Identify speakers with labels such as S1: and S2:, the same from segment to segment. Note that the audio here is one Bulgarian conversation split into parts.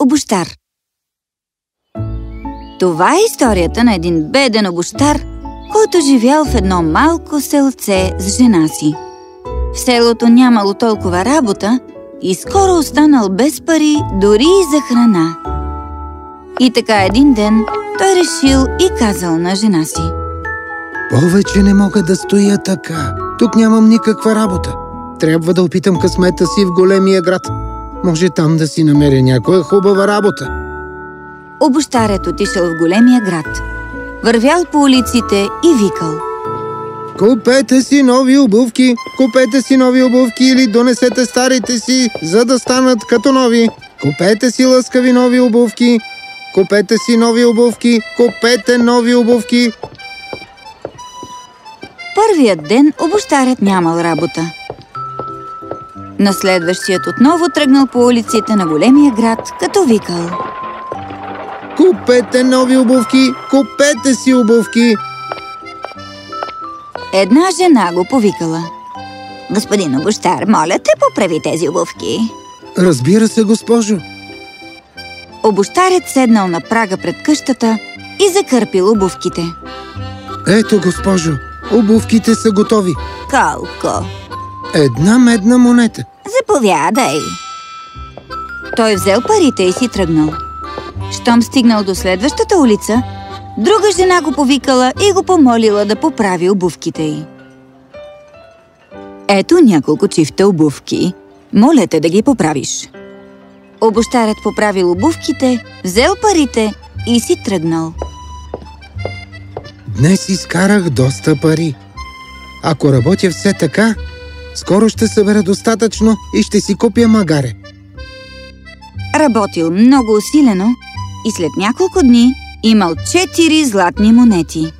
S1: обощар Това е историята на един беден обощар, който живял в едно малко селце с жена си. В селото нямало толкова работа и скоро останал без пари дори и за храна. И така един ден той решил и казал на жена си.
S2: Повече не мога да стоя така. Тук нямам никаква работа. Трябва да опитам късмета си в големия град. Може там да си намеря някоя хубава работа.
S1: Обощарят отишъл в големия град. Вървял по улиците и викал.
S2: Купете си нови обувки, купете си нови обувки или донесете старите си, за да станат като нови. Купете си лъскави нови обувки, купете си нови обувки, купете нови обувки.
S1: Първият ден обощарят нямал работа. На следващият отново тръгнал по улиците на големия град, като викал.
S2: Купете нови обувки, купете си обувки.
S1: Една жена го повикала. Господин обощар, моля те, поправи тези обувки.
S2: Разбира се, госпожо.
S1: Обощарят седнал на прага пред къщата и закърпил обувките.
S2: Ето, госпожо, обувките са готови.
S1: Колко?
S2: Една медна монета.
S1: Заповядай! Той взел парите и си тръгнал. Щом стигнал до следващата улица, друга жена го повикала и го помолила да поправи обувките й. Ето няколко чифта обувки. Моля те да ги поправиш. Обощарят поправил обувките, взел парите и си тръгнал.
S2: Днес изкарах доста пари. Ако работя все така, скоро ще събера достатъчно и ще си купя магаре.
S1: Работил много усилено и след няколко дни имал четири златни монети.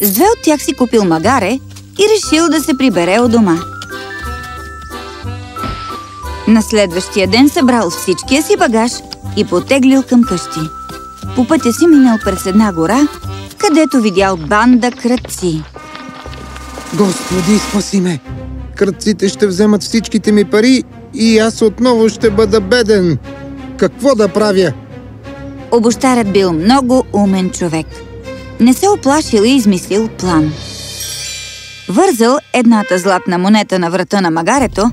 S1: С две от тях си купил магаре и решил да се прибере от дома. На следващия ден събрал всичкия си багаж и потеглил към къщи. По пътя си минал през една гора, където видял банда кръци.
S2: Господи, спаси ме! Кръците ще вземат всичките ми пари и аз отново ще бъда беден. Какво да правя?
S1: Обощарят бил много умен човек. Не се оплашил и измислил план. Вързал едната златна монета на врата на магарето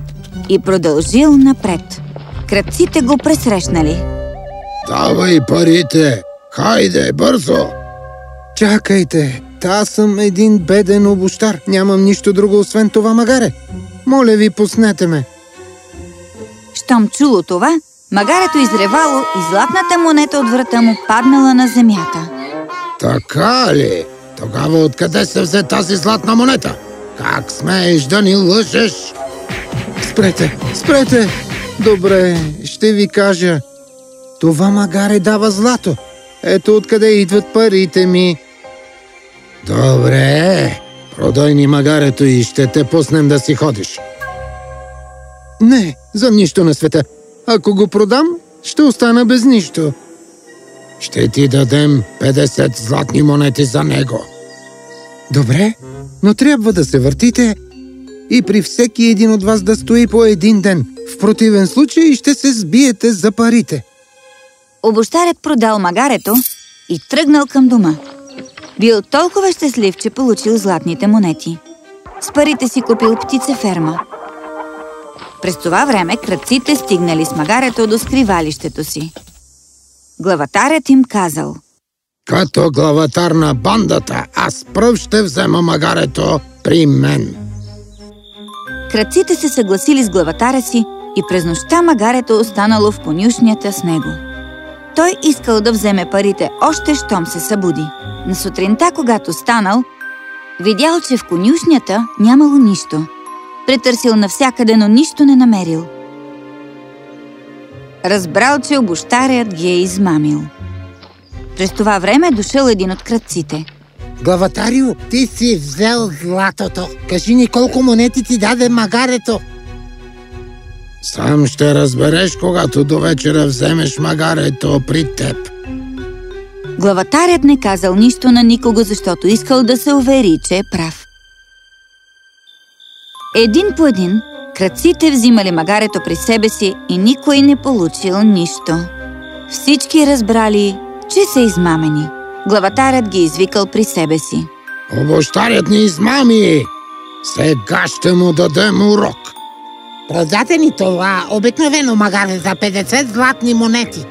S1: и продължил напред. Кръците го пресрещнали.
S2: Давай парите! Хайде, бързо! Чакайте! Та съм един беден обощар. Нямам нищо друго, освен това магаре. Моля ви, пуснете ме.
S1: Щом чуло това, магарето изревало и златната монета от врата му паднала на земята.
S2: Така ли? Тогава откъде се взе тази златна монета? Как смееш да ни лъжеш? Спрете, спрете! Добре, ще ви кажа. Това магаре дава злато. Ето откъде идват парите ми. Добре, продай ни магарето и ще те пуснем да си ходиш. Не, за нищо на света. Ако го продам, ще остана без нищо. Ще ти дадем 50 златни монети за него. Добре, но трябва да се въртите и при всеки един от вас да стои по един ден. В противен случай ще се сбиете за парите.
S1: Обощарят продал магарето и тръгнал към дома. Бил толкова щастлив, че получил златните монети. С парите си купил птицеферма. През това време кръците стигнали с магарето до скривалището си. Главатарят им казал
S2: Като главатар на бандата, аз пръв ще взема магарето при мен.
S1: Кръците се съгласили с главатаря си и през нощта магарето останало в конюшнята с него. Той искал да вземе парите още щом се събуди. На сутринта, когато станал, видял, че в конюшнята нямало нищо. Претърсил навсякъде, но нищо не намерил. Разбрал, че обощарят ги е измамил. През това време дошъл един от кръците.
S2: Главатарио, ти си взел златото. Кажи ни колко монети ти даде магарето. Сам ще разбереш, когато до вечера вземеш магарето при теб.
S1: Главатарят не казал нищо на никого, защото искал да се увери, че е прав. Един по един, кръците взимали магарето при себе си и никой не получил нищо. Всички разбрали, че са измамени. Главатарят ги извикал при себе си.
S2: Обощарят ни измами! Сега ще му дадем урок.
S3: Продате ни това обикновено магаре за 50 златни монети.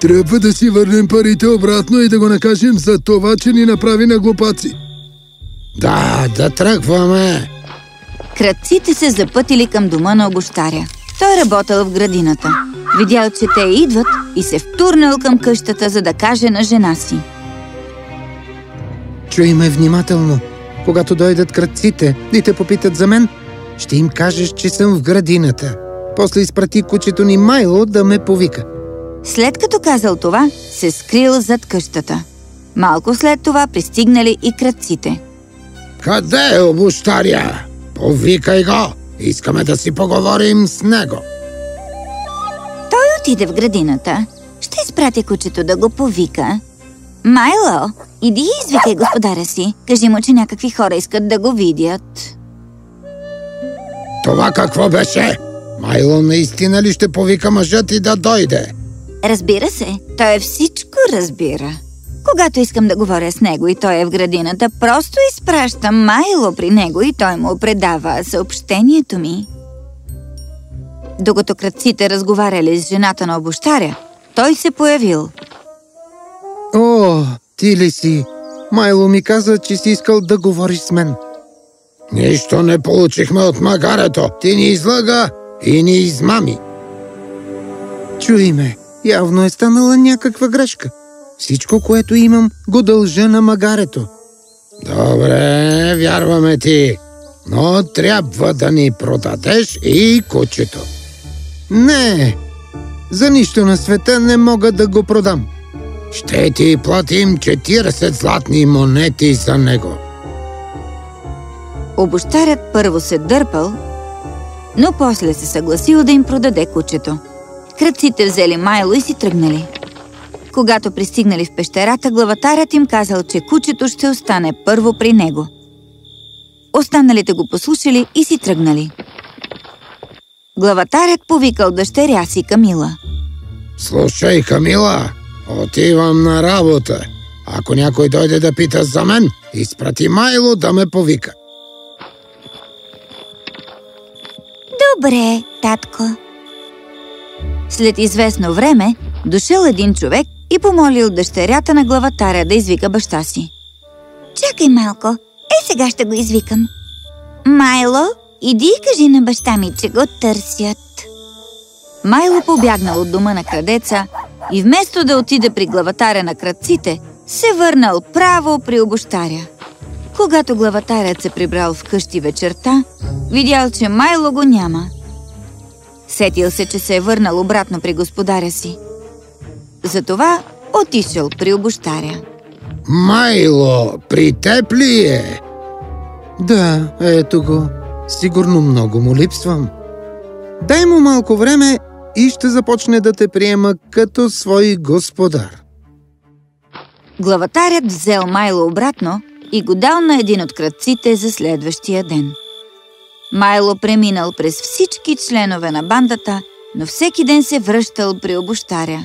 S4: Трябва да си върнем парите обратно и да го накажем за това, че ни направи на глупаци.
S2: Да, да тръгваме.
S1: Кръците се запътили към дома на обощаря. Той работил в градината. Видял, че те идват и се втурнал към къщата, за да каже на жена си.
S2: Чуй ме внимателно. Когато дойдат кръците и те попитат за мен, ще им кажеш, че съм в градината. После изпрати кучето ни Майло да ме повика.
S1: След като казал това, се скрил зад къщата. Малко след това пристигнали и кръците.
S2: Къде е обощаря? Повикай го! Искаме да си поговорим с него.
S1: Той отиде в градината. Ще изпратя кучето да го повика. Майло, иди и извикай господаря си. Кажи му, че някакви хора искат да го видят.
S2: Това какво беше? Майло наистина ли ще повика мъжът и да дойде?
S1: Разбира се, той всичко разбира. Когато искам да говоря с него и той е в градината, просто изпращам Майло при него и той му предава съобщението ми. Докато кръците разговаряли с жената на обощаря, той се появил.
S2: О, ти ли си? Майло ми каза, че си искал да говориш с мен. Нищо не получихме от магарето. Ти ни излага и ни измами. Чуй ме, явно е станала някаква грешка. Всичко, което имам, го дължа на магарето. Добре, вярваме ти, но трябва да ни продадеш и кучето. Не, за нищо на света не мога да го продам. Ще ти платим 40 златни монети за него.
S1: Обощарят първо се дърпал, но после се съгласил да им продаде кучето. Кръците взели Майло и си тръгнали. Когато пристигнали в пещерата, главатарят им казал, че кучето ще остане първо при него. Останалите го послушали и си тръгнали. Главатарят повикал дъщеря си Камила.
S2: Слушай, Камила, отивам на работа. Ако някой дойде да пита за мен, изпрати Майло да ме повика.
S1: Добре, татко. След известно време дошъл един човек и помолил дъщерята на главатаря да извика баща си. Чакай малко, е сега ще го извикам. Майло, иди и кажи на баща ми, че го търсят. Майло побягнал от дома на крадеца и вместо да отиде при главатаря на крадците, се върнал право при обощаря. Когато главатарят се прибрал вкъщи вечерта, видял, че Майло го няма. Сетил се, че се е върнал обратно при господаря си. Затова отишъл при обощаря.
S2: Майло, при теб ли е? Да, ето го. Сигурно много му липсвам. Дай му малко време и ще започне да те приема като свой господар.
S1: Главатарят взел Майло обратно и го дал на един от кръците за следващия ден. Майло преминал през всички членове на бандата, но всеки ден се връщал при обощаря.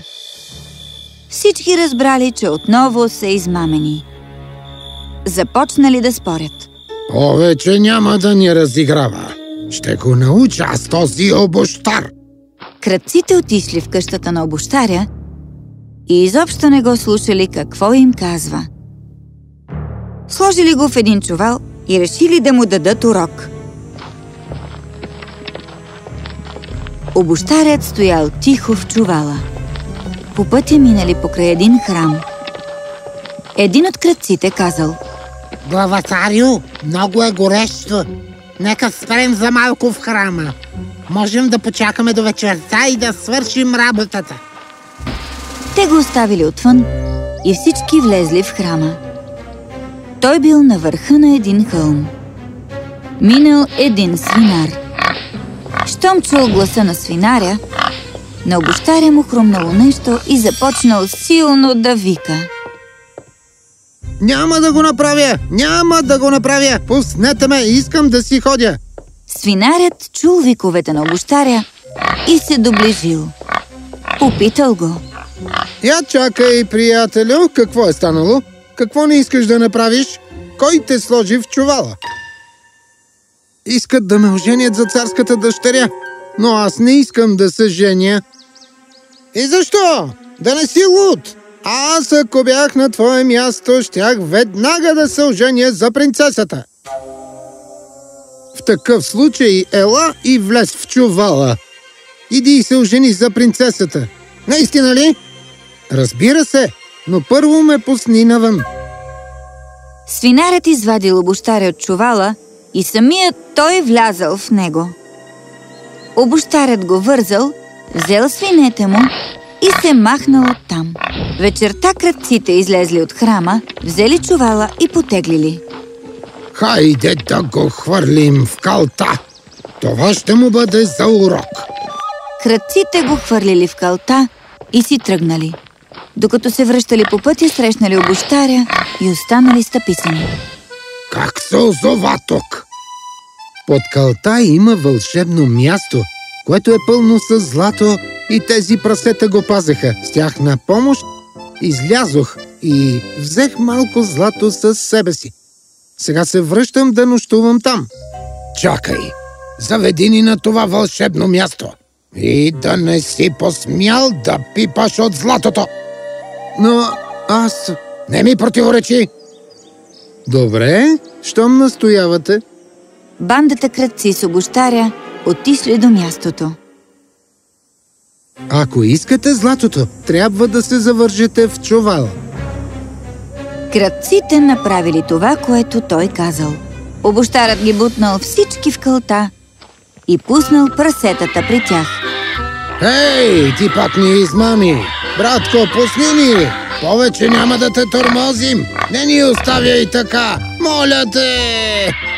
S1: Всички разбрали, че отново са измамени. Започнали да спорят.
S2: Повече няма да ни разиграва. Ще го науча с този обощар.
S1: Кръците отишли в къщата на обощаря и изобщо не го слушали какво им казва. Сложили го в един чувал и решили да му дадат урок. Обощарят стоял тихо в чувала. По пътя минали покрай един храм. Един от кръците казал
S3: Главатарю, много е горещо. Нека спрем за малко в храма. Можем да почакаме до вечерта и да свършим работата.
S1: Те го оставили отвън и всички влезли в храма. Той бил на върха на един хълм. Минал един свинар. Щом чул гласа на свинаря, на обощаря му хрумнало нещо и започнал силно да вика.
S2: Няма да го направя! Няма да го направя! Пуснете ме! Искам да си ходя!
S1: Свинарят чул виковете на обощаря и се доближил. Попитал го.
S2: Я чакай, приятелю, какво е станало? Какво не искаш да направиш? Кой те сложи в чувала? Искат да ме оженят за царската дъщеря, но аз не искам да се женя. И защо? Да не си луд! Аз, ако бях на твое място, щях веднага да се оженя за принцесата. В такъв случай ела и влез в чувала. Иди и се ожени за принцесата. Наистина ли? Разбира се, но първо ме пусни навън.
S1: Свинарят извадил обощаря от чувала и самият той влязал в него. Обощарят го вързал, взел свинете му и се махнал оттам. Вечерта кръците излезли от храма, взели чувала и потеглили.
S2: Хайде да го хвърлим в калта. Това ще му бъде за урок.
S1: Кръците го хвърлили в калта и си тръгнали. Докато се връщали по пътя, срещнали обощаря и останали стъписани.
S2: Как се озова тук? Под калта има вълшебно място, което е пълно с злато и тези прасета го пазеха. С тях на помощ излязох и взех малко злато със себе си. Сега се връщам да нощувам там. Чакай, заведи ни на това вълшебно място. И да не си посмял да пипаш от златото. Но аз... Не ми противоречи. Добре, щом настоявате.
S1: Бандата кръци с обощаря отишли до мястото.
S2: Ако искате златото, трябва да се завържете в чувал.
S1: Кръците направили това, което той казал. Обощарът ги бутнал всички в кълта и пуснал прасетата при тях.
S2: Ей, ти пак ни измами! Братко, пусни ни! Повече няма да те тормозим! Не ни оставяй така! Моля те!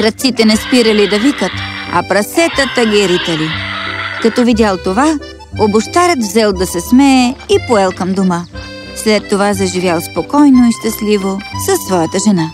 S1: Кръците не спирали да викат, а прасетата ги ритали. Като видял това, обощарят взел да се смее и поел към дома. След това заживял спокойно и щастливо със своята жена.